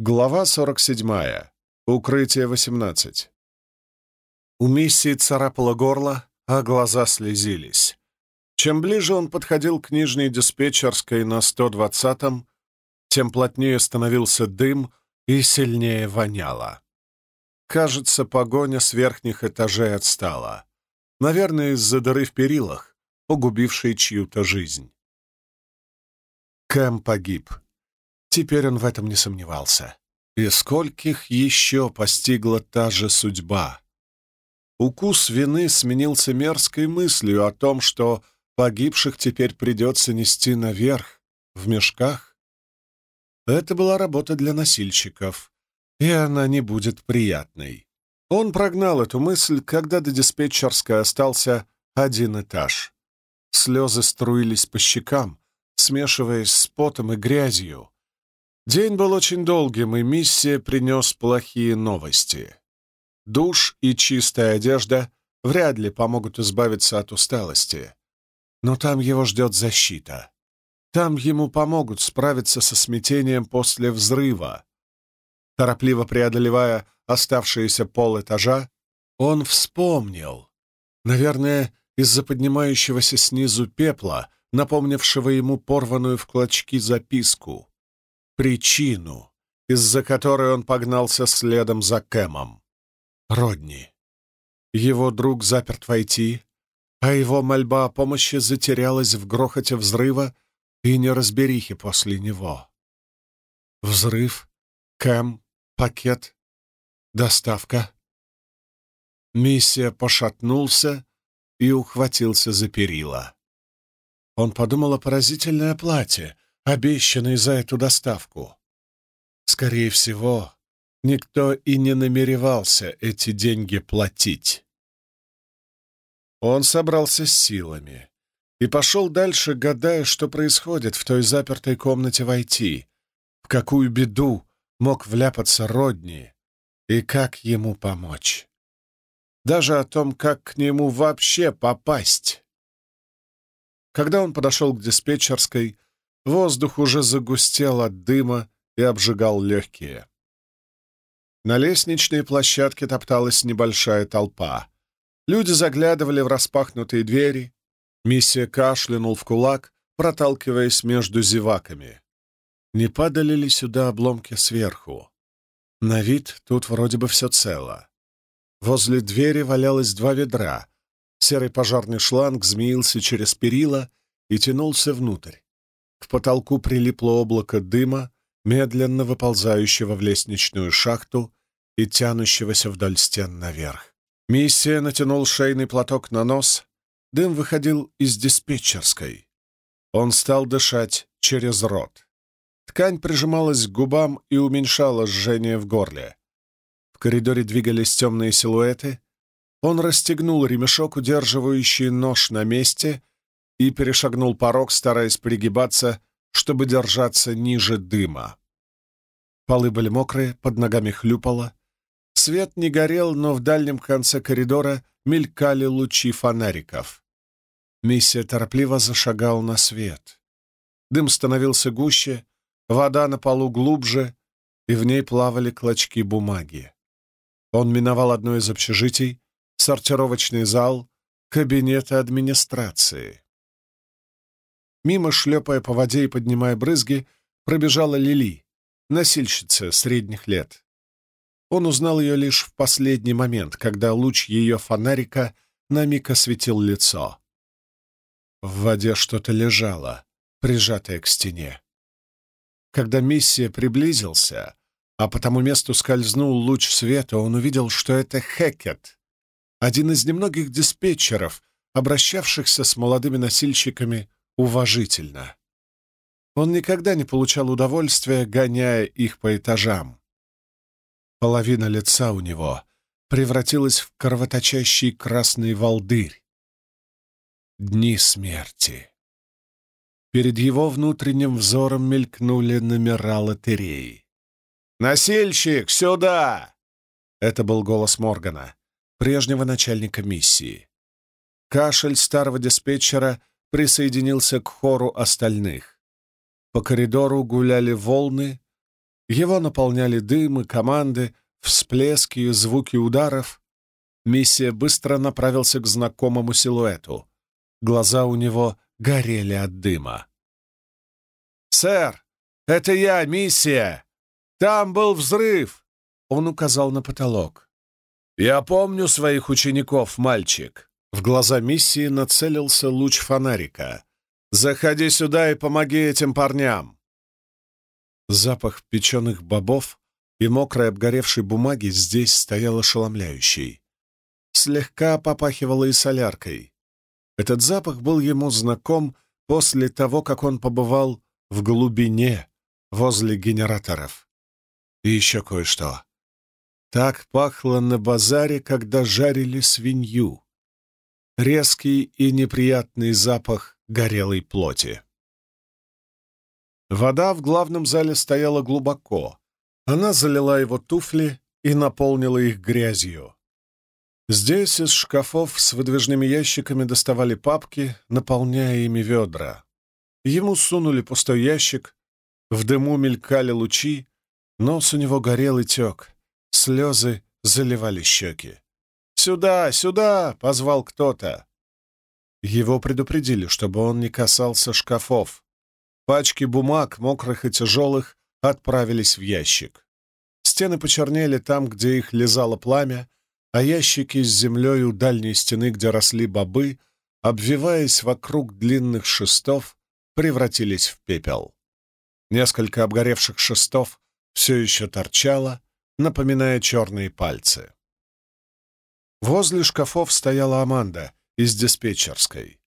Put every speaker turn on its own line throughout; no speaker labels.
Глава 47. Укрытие 18. У миссии царапало горло, а глаза слезились. Чем ближе он подходил к нижней диспетчерской на 120-м, тем плотнее становился дым и сильнее воняло. Кажется, погоня с верхних этажей отстала. Наверное, из-за дыры в перилах, погубившей чью-то жизнь. Кэм погиб. Теперь он в этом не сомневался. И скольких еще постигла та же судьба? Укус вины сменился мерзкой мыслью о том, что погибших теперь придется нести наверх, в мешках. Это была работа для носильщиков, и она не будет приятной. Он прогнал эту мысль, когда до диспетчерской остался один этаж. Слезы струились по щекам, смешиваясь с потом и грязью, День был очень долгим, и миссия принес плохие новости. Душ и чистая одежда вряд ли помогут избавиться от усталости. Но там его ждет защита. Там ему помогут справиться со смятением после взрыва. Торопливо преодолевая оставшиеся полэтажа, он вспомнил. Наверное, из-за поднимающегося снизу пепла, напомнившего ему порванную в клочки записку причину, из-за которой он погнался следом за Кэмом. Родни. Его друг заперт войти, а его мольба о помощи затерялась в грохоте взрыва и неразберихе после него. Взрыв, Кэм, пакет, доставка. Миссия пошатнулся и ухватился за перила. Он подумал о поразительной оплате, обещанный за эту доставку. Скорее всего, никто и не намеревался эти деньги платить. Он собрался с силами и пошел дальше, гадая, что происходит в той запертой комнате войти, в какую беду мог вляпаться Родни и как ему помочь. Даже о том, как к нему вообще попасть. Когда он подошел к диспетчерской, Воздух уже загустел от дыма и обжигал легкие. На лестничной площадке топталась небольшая толпа. Люди заглядывали в распахнутые двери. Миссия кашлянул в кулак, проталкиваясь между зеваками. Не падали ли сюда обломки сверху? На вид тут вроде бы все цело. Возле двери валялось два ведра. Серый пожарный шланг змеился через перила и тянулся внутрь. К потолку прилипло облако дыма, медленно выползающего в лестничную шахту и тянущегося вдоль стен наверх. Миссия натянул шейный платок на нос. Дым выходил из диспетчерской. Он стал дышать через рот. Ткань прижималась к губам и уменьшала жжение в горле. В коридоре двигались темные силуэты. Он расстегнул ремешок, удерживающий нож на месте, и перешагнул порог, стараясь пригибаться, чтобы держаться ниже дыма. Полы были мокрые, под ногами хлюпало. Свет не горел, но в дальнем конце коридора мелькали лучи фонариков. Миссия торопливо зашагал на свет. Дым становился гуще, вода на полу глубже, и в ней плавали клочки бумаги. Он миновал одно из общежитий, сортировочный зал, кабинеты администрации. Мимо, шлепая по воде и поднимая брызги, пробежала Лили, носильщица средних лет. Он узнал ее лишь в последний момент, когда луч ее фонарика на миг осветил лицо. В воде что-то лежало, прижатое к стене. Когда миссия приблизился, а по тому месту скользнул луч света, он увидел, что это Хекет, один из немногих диспетчеров, обращавшихся с молодыми носильщиками уважительно. Он никогда не получал удовольствия, гоняя их по этажам. Половина лица у него превратилась в кровоточащий красный волдырь. Дни смерти. Перед его внутренним взором мелькнули номера лотереи. «Насильщик, сюда!» Это был голос Моргана, прежнего начальника миссии. Кашель старого диспетчера присоединился к хору остальных. По коридору гуляли волны, Его наполняли дым и команды, всплески и звуки ударов. Миссия быстро направился к знакомому силуэту. Глаза у него горели от дыма. «Сэр, это я, миссия! Там был взрыв!» Он указал на потолок. «Я помню своих учеников, мальчик!» В глаза миссии нацелился луч фонарика. «Заходи сюда и помоги этим парням!» Запах печеных бобов и мокрой обгоревшей бумаги здесь стоял ошеломляющий. Слегка попахивало и соляркой. Этот запах был ему знаком после того, как он побывал в глубине, возле генераторов. И еще кое-что. Так пахло на базаре, когда жарили свинью. Резкий и неприятный запах горелой плоти. Вода в главном зале стояла глубоко. Она залила его туфли и наполнила их грязью. Здесь из шкафов с выдвижными ящиками доставали папки, наполняя ими ведра. Ему сунули пустой ящик, в дыму мелькали лучи, нос у него горел и тек, слезы заливали щеки. «Сюда, сюда!» — позвал кто-то. Его предупредили, чтобы он не касался шкафов. Пачки бумаг, мокрых и тяжелых, отправились в ящик. Стены почернели там, где их лизало пламя, а ящики с землей у дальней стены, где росли бобы, обвиваясь вокруг длинных шестов, превратились в пепел. Несколько обгоревших шестов все еще торчало, напоминая черные пальцы. Возле шкафов стояла Аманда из диспетчерской.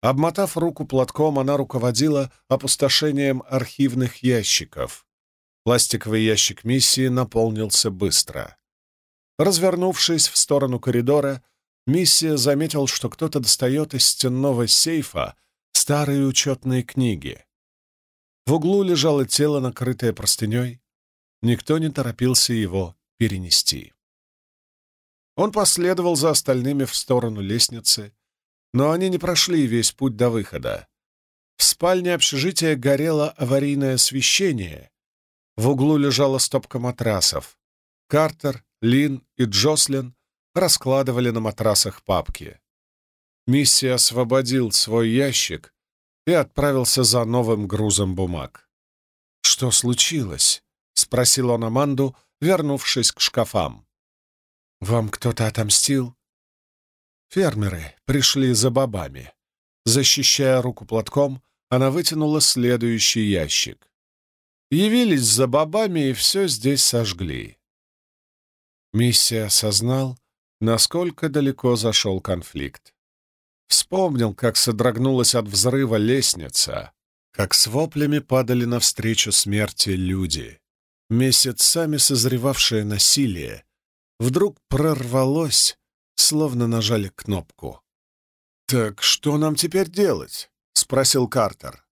Обмотав руку платком, она руководила опустошением архивных ящиков. Пластиковый ящик миссии наполнился быстро. Развернувшись в сторону коридора, миссия заметил, что кто-то достает из стенного сейфа старые учетные книги. В углу лежало тело, накрытое простыней. Никто не торопился его перенести. Он последовал за остальными в сторону лестницы, но они не прошли весь путь до выхода. В спальне общежития горело аварийное освещение. В углу лежала стопка матрасов. Картер, Лин и Джослин раскладывали на матрасах папки. Миссия освободил свой ящик и отправился за новым грузом бумаг. «Что случилось?» — спросил он Аманду, вернувшись к шкафам. «Вам кто-то отомстил?» Фермеры пришли за бобами. Защищая руку платком, она вытянула следующий ящик. Явились за бобами и все здесь сожгли. Миссия осознал, насколько далеко зашел конфликт. Вспомнил, как содрогнулась от взрыва лестница, как с воплями падали навстречу смерти люди. Месяцами созревавшее насилие вдруг прорвалось словно нажали кнопку. «Так что нам теперь делать?» — спросил Картер.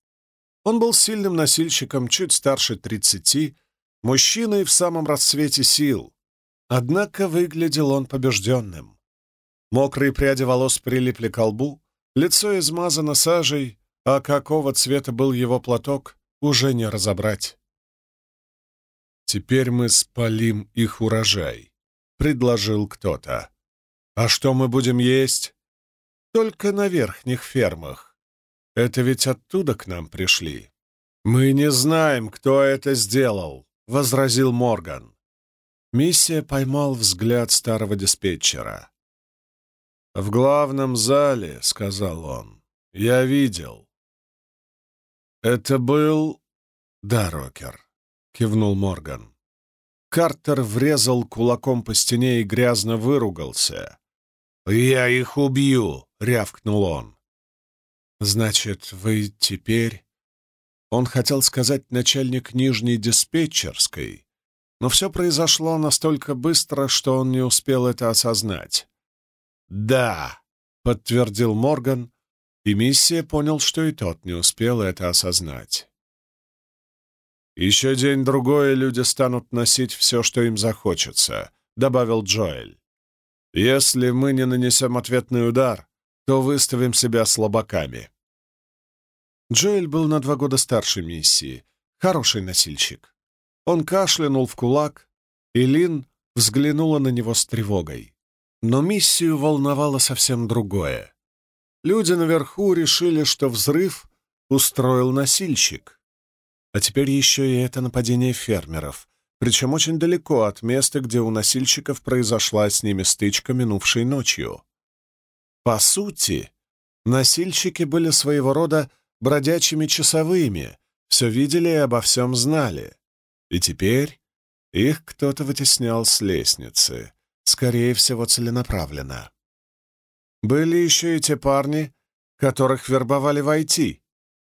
Он был сильным носильщиком, чуть старше тридцати, мужчиной в самом расцвете сил. Однако выглядел он побежденным. Мокрые пряди волос прилипли к лбу, лицо измазано сажей, а какого цвета был его платок, уже не разобрать. «Теперь мы спалим их урожай», — предложил кто-то. А что мы будем есть? Только на верхних фермах. Это ведь оттуда к нам пришли. Мы не знаем, кто это сделал, — возразил Морган. Миссия поймал взгляд старого диспетчера. «В главном зале», — сказал он, — «я видел». «Это был...» «Да, Рокер», — кивнул Морган. Картер врезал кулаком по стене и грязно выругался. «Я их убью!» — рявкнул он. «Значит, вы теперь...» Он хотел сказать начальник нижней диспетчерской, но все произошло настолько быстро, что он не успел это осознать. «Да», — подтвердил Морган, и миссия понял, что и тот не успел это осознать. «Еще день-другой люди станут носить все, что им захочется», — добавил Джоэль. Если мы не нанесем ответный удар, то выставим себя слабаками. Джоэль был на два года старше миссии, хороший носильщик. Он кашлянул в кулак, и Лин взглянула на него с тревогой. Но миссию волновало совсем другое. Люди наверху решили, что взрыв устроил носильщик. А теперь еще и это нападение фермеров, причем очень далеко от места, где у носильщиков произошла с ними стычка минувшей ночью. По сути, носильщики были своего рода бродячими часовыми, все видели и обо всем знали. И теперь их кто-то вытеснял с лестницы, скорее всего, целенаправленно. Были еще и те парни, которых вербовали в IT,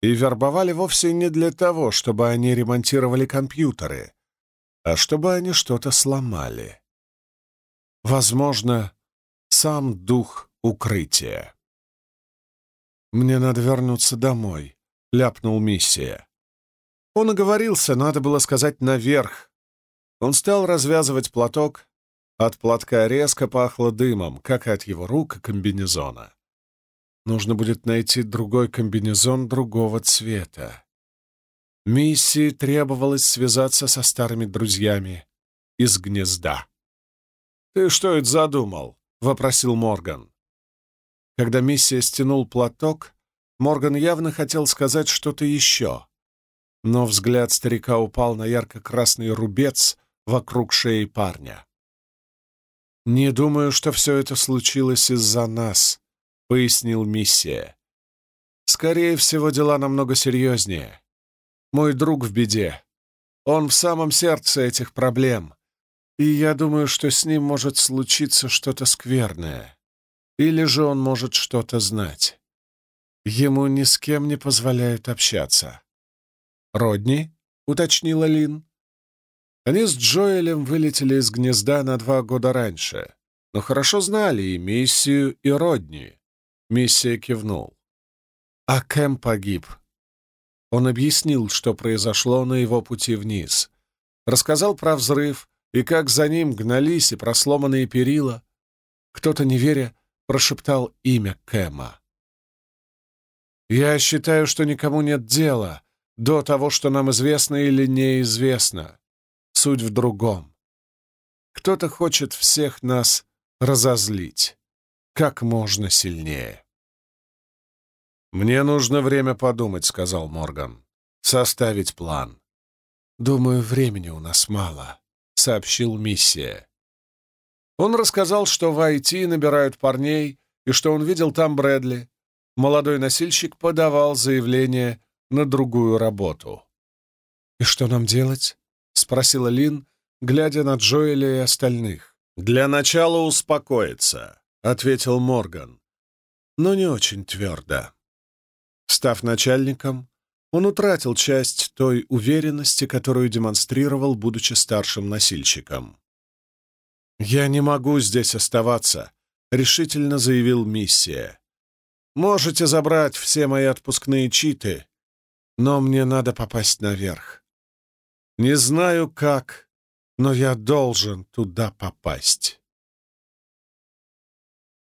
и вербовали вовсе не для того, чтобы они ремонтировали компьютеры, а чтобы они что-то сломали. Возможно, сам дух укрытия. «Мне надо вернуться домой», — ляпнул миссия. Он оговорился, надо было сказать «наверх». Он стал развязывать платок. От платка резко пахло дымом, как и от его рук и комбинезона. Нужно будет найти другой комбинезон другого цвета. Миссии требовалось связаться со старыми друзьями из гнезда. «Ты что это задумал?» — вопросил Морган. Когда миссия стянул платок, Морган явно хотел сказать что-то еще. Но взгляд старика упал на ярко-красный рубец вокруг шеи парня. «Не думаю, что все это случилось из-за нас», — пояснил миссия. «Скорее всего, дела намного серьезнее. Мой друг в беде. Он в самом сердце этих проблем. И я думаю, что с ним может случиться что-то скверное. Или же он может что-то знать. Ему ни с кем не позволяют общаться. «Родни?» — уточнила Лин. Они с Джоэлем вылетели из гнезда на два года раньше, но хорошо знали и миссию, и Родни. Миссия кивнул. А Кэм погиб, он объяснил, что произошло на его пути вниз. Рассказал про взрыв и как за ним гнались и просломанные перила. Кто-то, не веря, прошептал имя Кэма. «Я считаю, что никому нет дела до того, что нам известно или неизвестно. Суть в другом. Кто-то хочет всех нас разозлить как можно сильнее». «Мне нужно время подумать», — сказал Морган. «Составить план». «Думаю, времени у нас мало», — сообщил миссия. Он рассказал, что в IT набирают парней и что он видел там Брэдли. Молодой носильщик подавал заявление на другую работу. «И что нам делать?» — спросила Лин, глядя на Джоэля и остальных. «Для начала успокоиться», — ответил Морган, но не очень твердо. Став начальником, он утратил часть той уверенности, которую демонстрировал, будучи старшим носильщиком. «Я не могу здесь оставаться», — решительно заявил миссия. «Можете забрать все мои отпускные читы, но мне надо попасть наверх. Не знаю как, но я должен туда попасть».